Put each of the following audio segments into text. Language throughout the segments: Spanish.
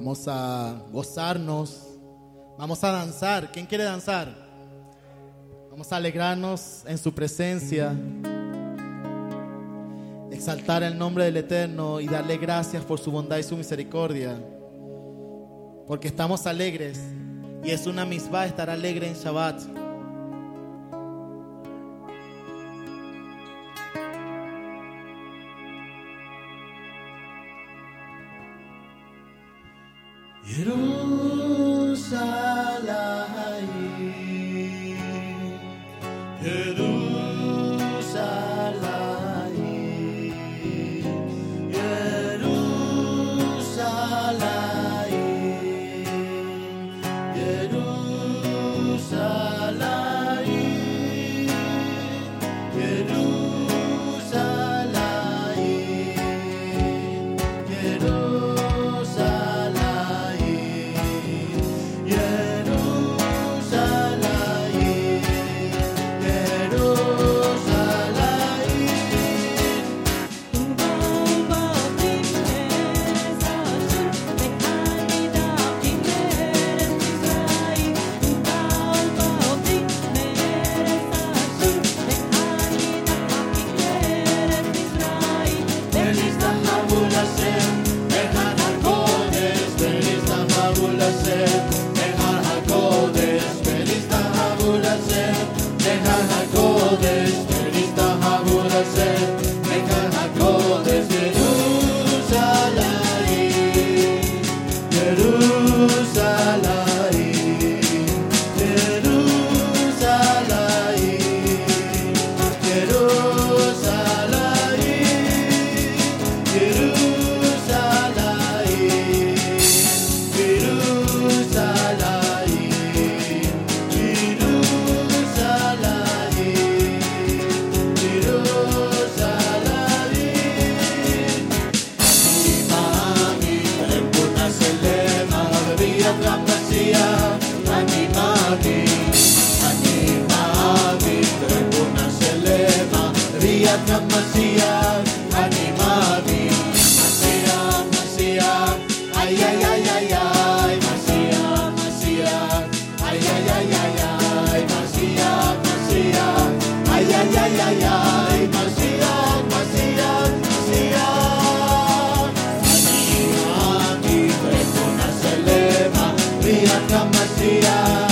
Vamos a gozarnos. Vamos a danzar. ¿Quién quiere danzar? Vamos a alegrarnos en su presencia. Exaltar el nombre del Eterno y darle gracias por su bondad y su misericordia. Porque estamos alegres. Y es una misma estar alegre en Shabbat. love.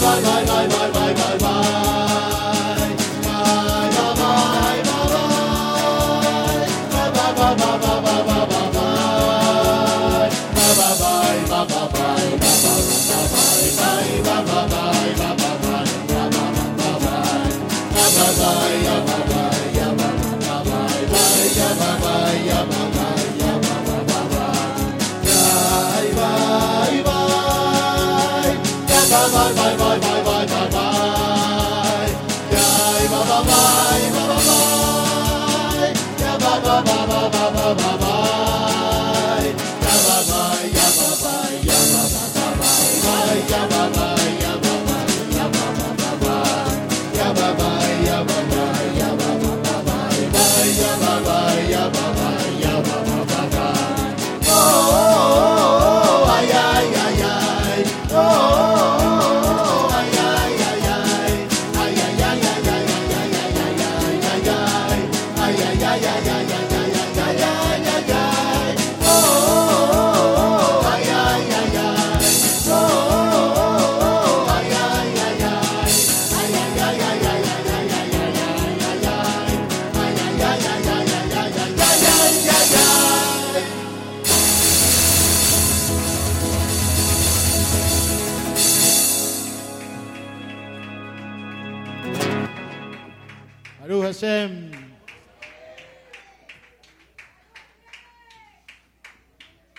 bye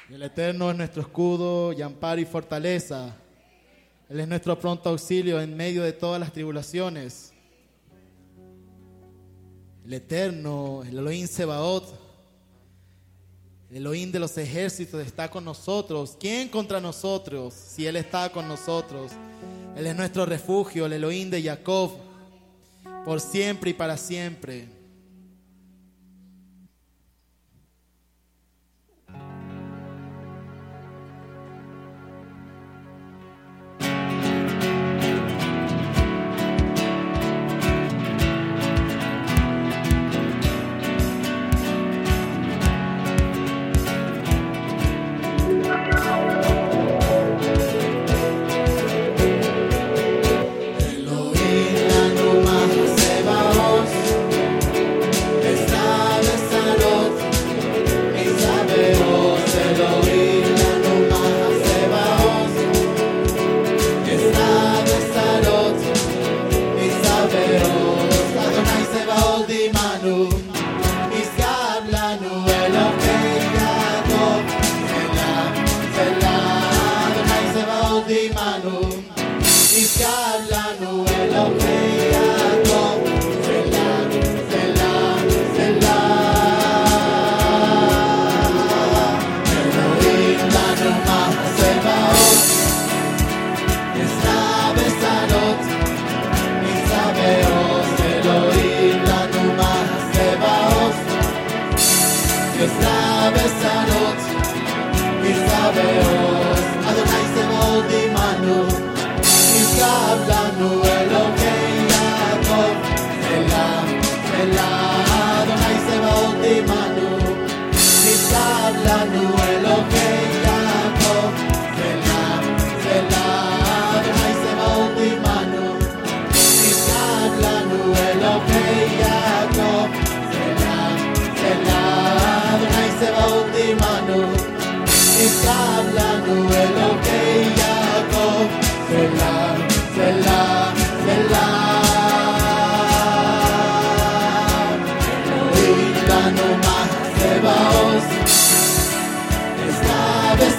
El Eterno es nuestro escudo y amparo y fortaleza. Él es nuestro pronto auxilio en medio de todas las tribulaciones. El Eterno, el Elohim Sebaot, el Elohim de los ejércitos está con nosotros. ¿Quién contra nosotros si Él está con nosotros? Él es nuestro refugio, el Elohim de Jacob, por siempre y para siempre.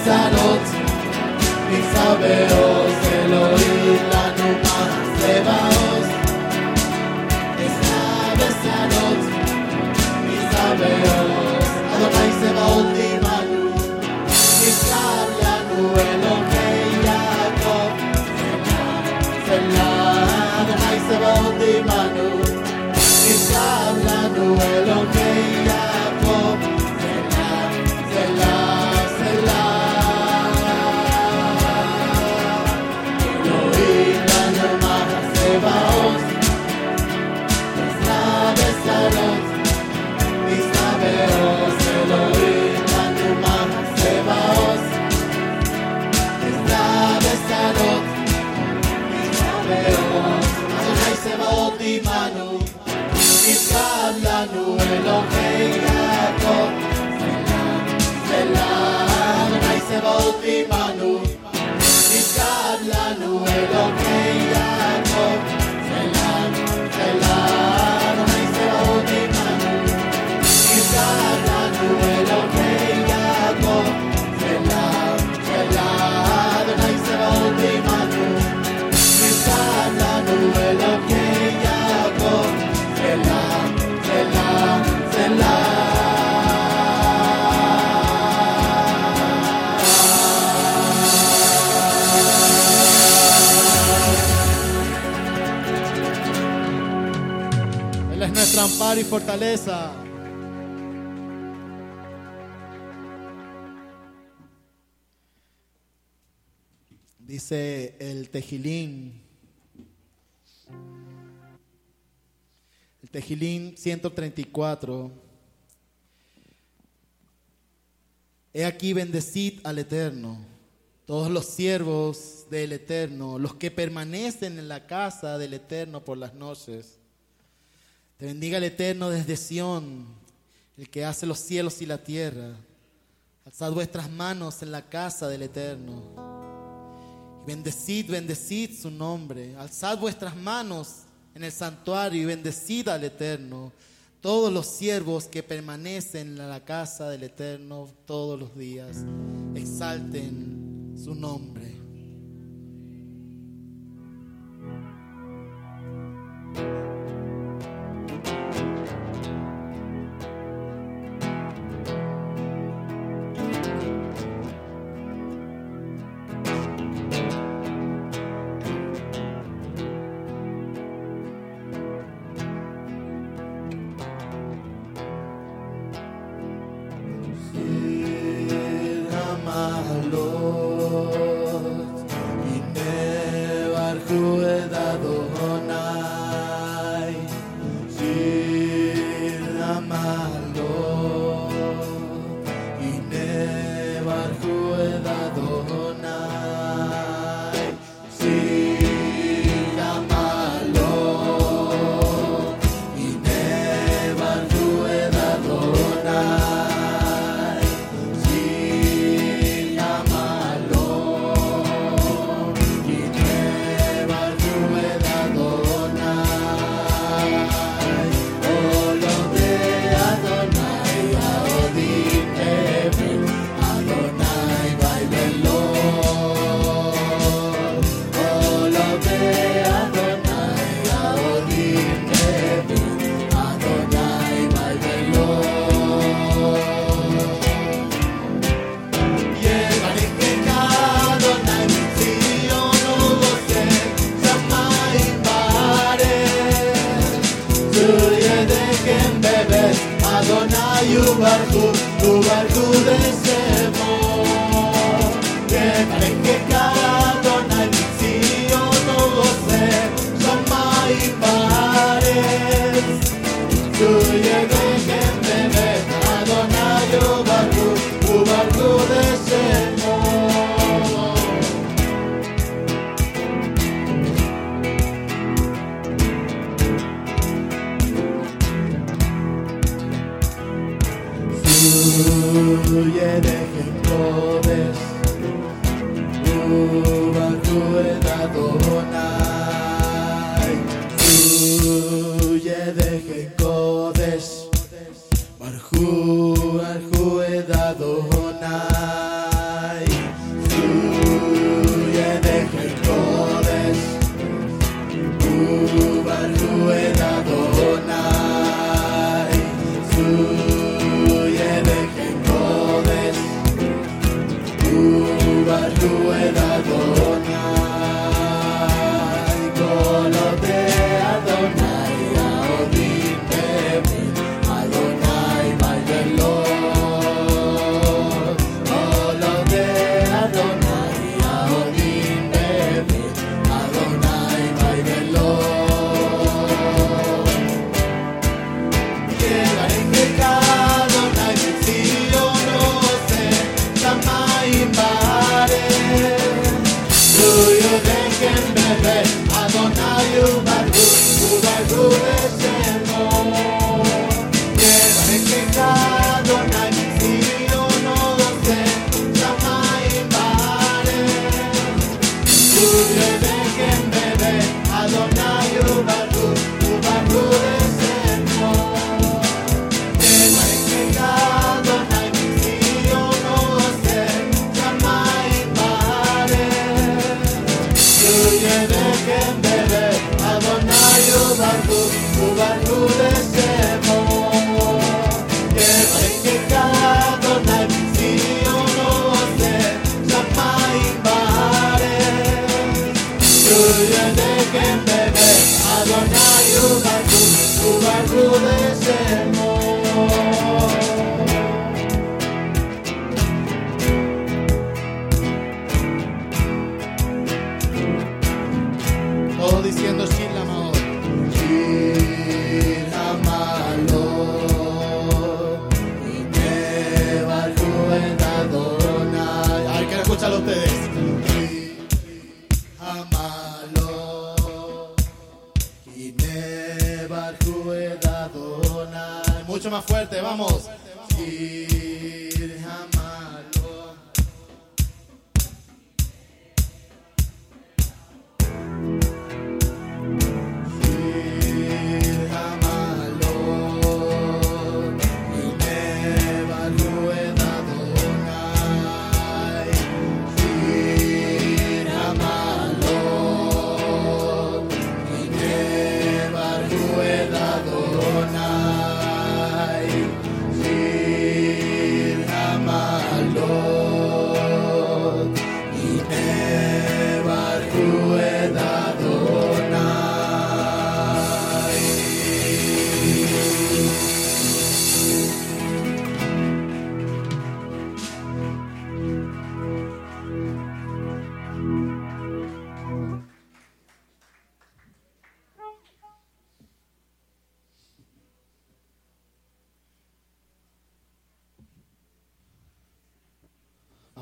קטנות, נישא בעוז אלוהים לנו מעשה באור. Y fortaleza. Dice el Tejilín. El Tejilín 134. He aquí bendecid al Eterno, todos los siervos del Eterno, los que permanecen en la casa del Eterno por las noches. Te bendiga el Eterno desde Sión, el que hace los cielos y la tierra. Alzad vuestras manos en la casa del Eterno. Bendecid, bendecid su nombre. Alzad vuestras manos en el santuario y bendecid al Eterno. Todos los siervos que permanecen en la casa del Eterno todos los días, exalten su nombre.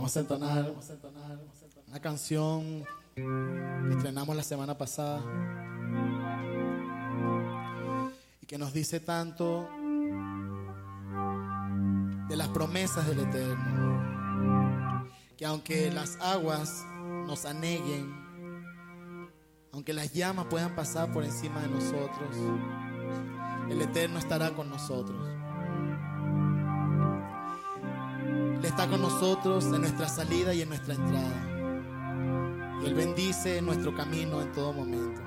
Vamos a entonar, una canción que estrenamos la semana pasada y que nos dice tanto de las promesas del Eterno, que aunque las aguas nos aneguen, aunque las llamas puedan pasar por encima de nosotros, el Eterno estará con nosotros. Está con nosotros en nuestra salida y en nuestra entrada. Él bendice nuestro camino en todo momento.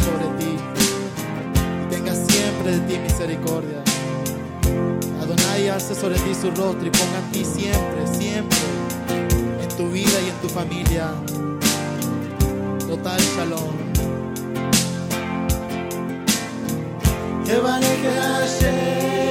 sobre ti y tenga siempre de ti misericordia. Adonai hace sobre ti su rostro y ponga en ti siempre, siempre, en tu vida y en tu familia. Total shalom. Jehová que Hashem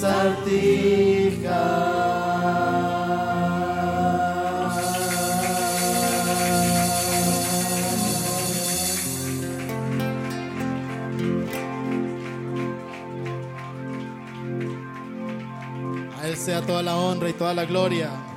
A Él sea toda la honra y toda la gloria.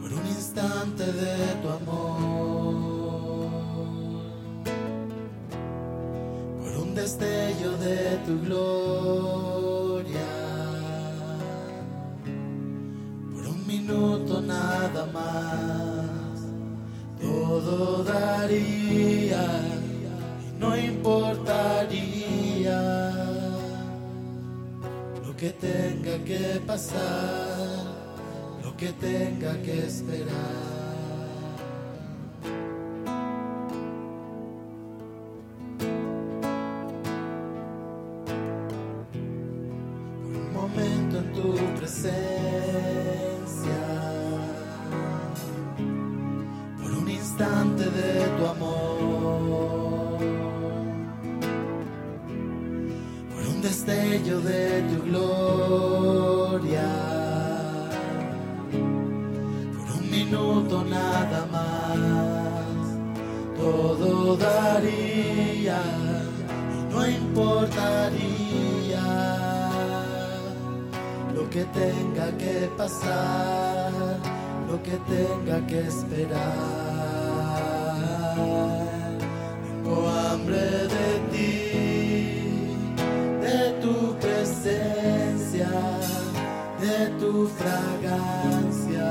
por un instante de que pasar, lo que tenga que esperar. no importaría lo que tenga que pasar, lo que tenga que esperar. Tengo hambre de ti, de tu presencia, de tu fragancia,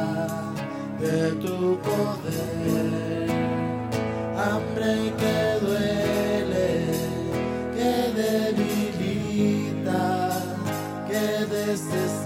de tu poder. hambre que this is.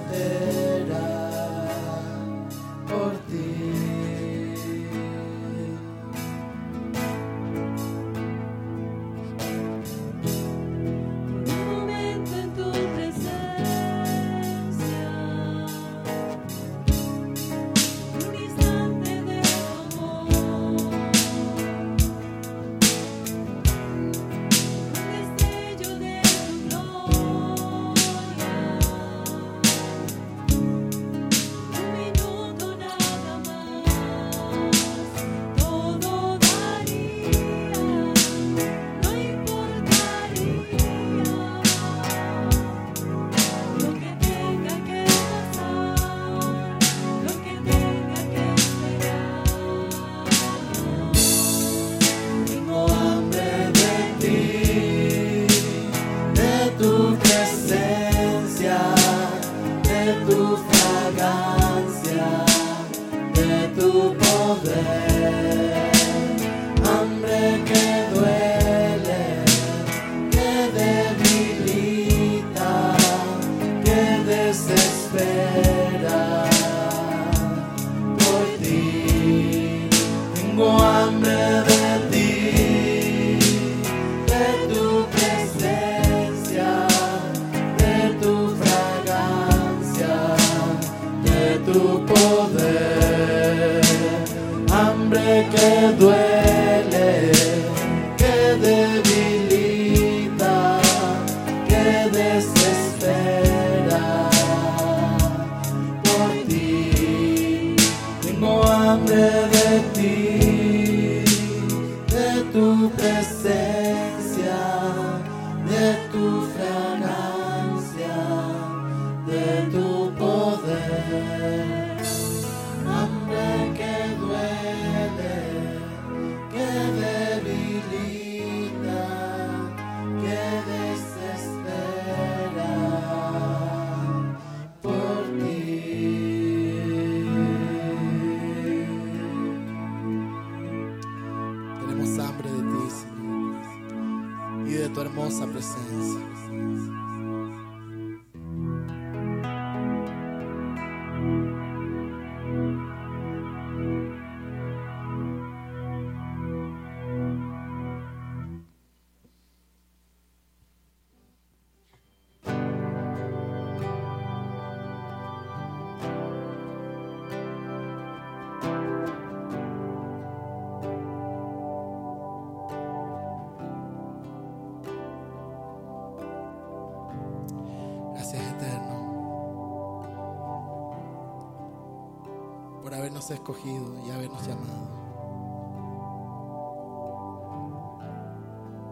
Habernos escogido y habernos llamado,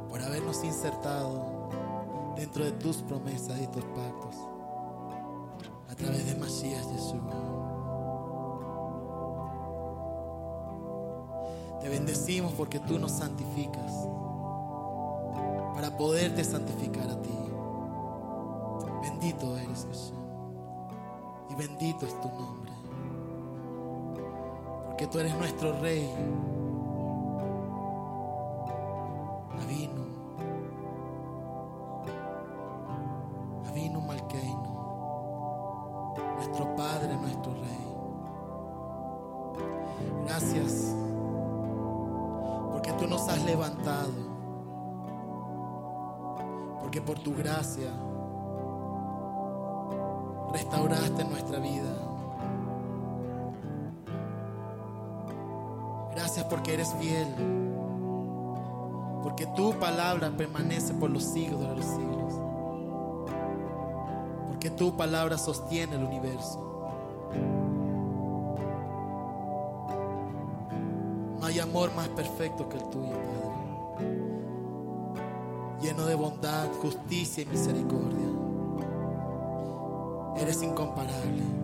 por habernos insertado dentro de tus promesas y tus pactos a través de Mashiach Yeshua. Te bendecimos porque tú nos santificas para poderte santificar a ti. Bendito eres Jesús. Y bendito es tu nombre. Porque tú eres nuestro rey. Porque tu palabra sostiene el universo. No hay amor más perfecto que el tuyo, Padre. Lleno de bondad, justicia y misericordia. Eres incomparable.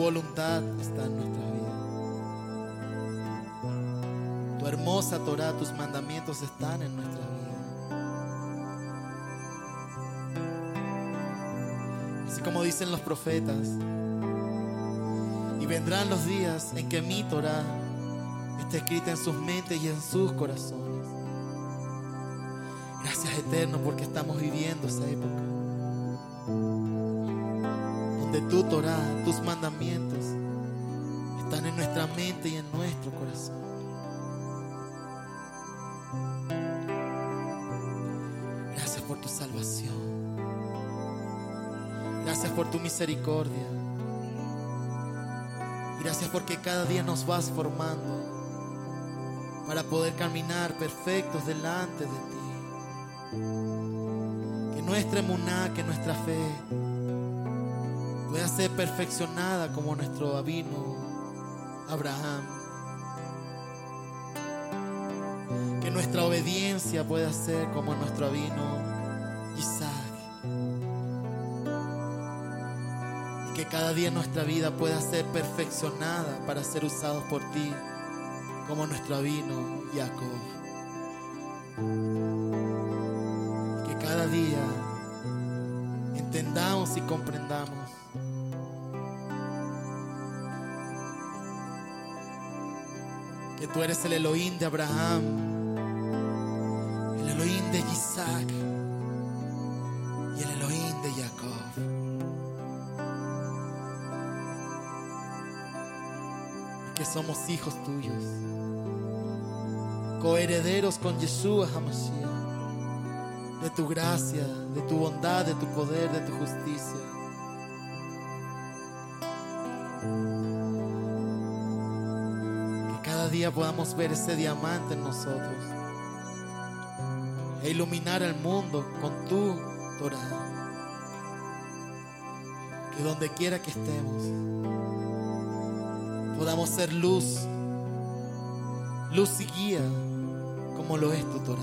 Voluntad está en nuestra vida. Tu hermosa Torah, tus mandamientos están en nuestra vida. Así como dicen los profetas, y vendrán los días en que mi Torah esté escrita en sus mentes y en sus corazones. Gracias eterno porque estamos viviendo esa época. Tu Torah, tus mandamientos están en nuestra mente y en nuestro corazón. Gracias por tu salvación. Gracias por tu misericordia. Gracias porque cada día nos vas formando para poder caminar perfectos delante de ti. Que nuestra emuná, que nuestra fe pueda ser perfeccionada como nuestro abino Abraham. Que nuestra obediencia pueda ser como nuestro abino Isaac. Y que cada día nuestra vida pueda ser perfeccionada para ser usados por ti como nuestro abino Jacob. De Abraham, el Elohim de Isaac y el Elohim de Jacob. Y que somos hijos tuyos, coherederos con Yeshua HaMashiach, de tu gracia, de tu bondad, de tu poder, de tu justicia. Día podamos ver ese diamante en nosotros e iluminar el mundo con tu Torah. Que donde quiera que estemos, podamos ser luz, luz y guía, como lo es tu Torah.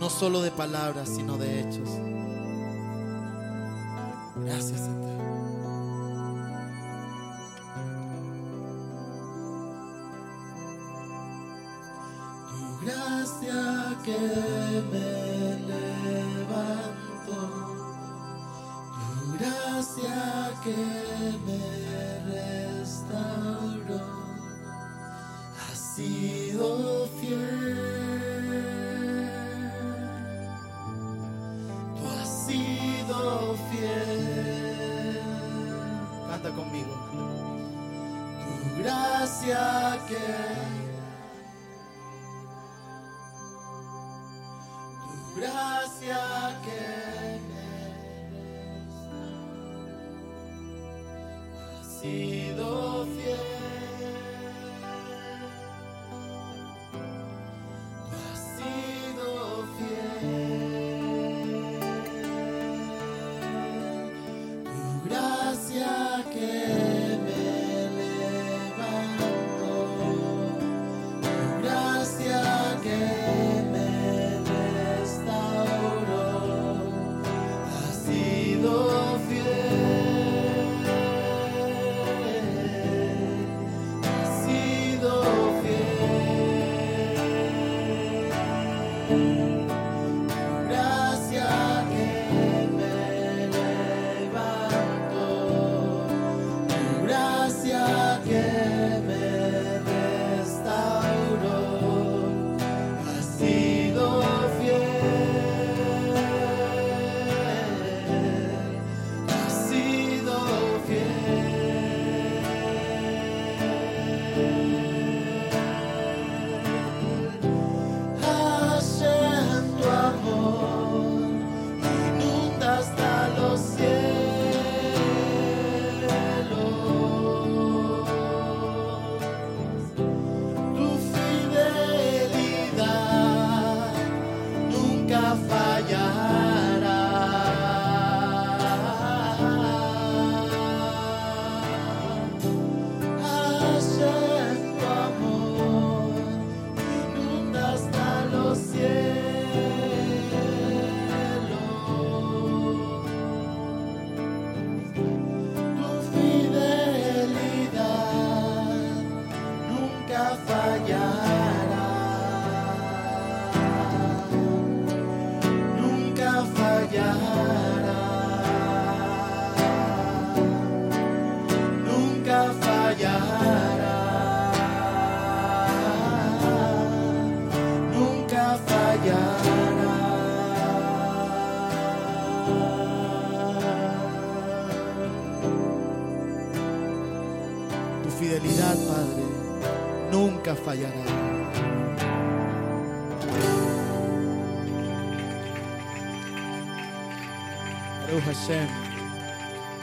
No solo de palabras, sino de hechos. Gracias, Eterno. Sido fiel. Tú has sido fiel. Canta conmigo. Tu gracia que tu gracia que ha sido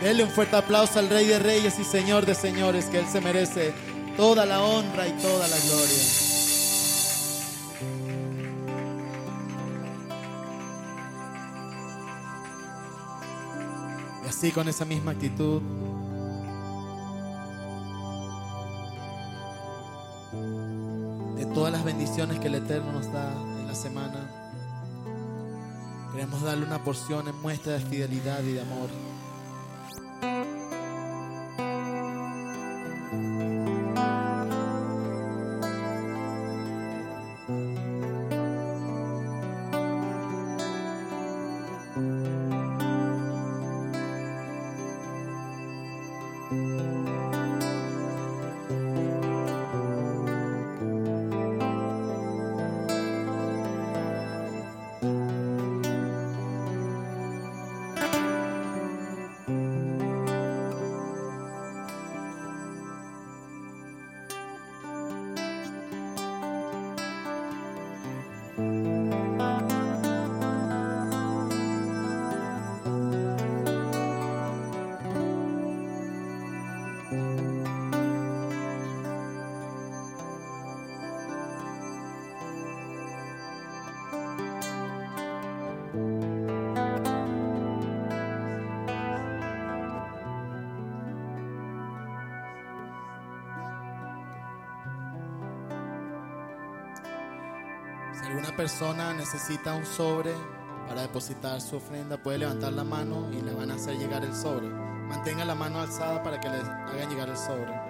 Denle un fuerte aplauso al Rey de Reyes y Señor de Señores, que Él se merece toda la honra y toda la gloria. Y así con esa misma actitud, de todas las bendiciones que el Eterno nos da en la semana, queremos darle una porción en muestra de fidelidad y de amor. Persona necesita un sobre para depositar su ofrenda, puede levantar la mano y le van a hacer llegar el sobre. Mantenga la mano alzada para que le hagan llegar el sobre.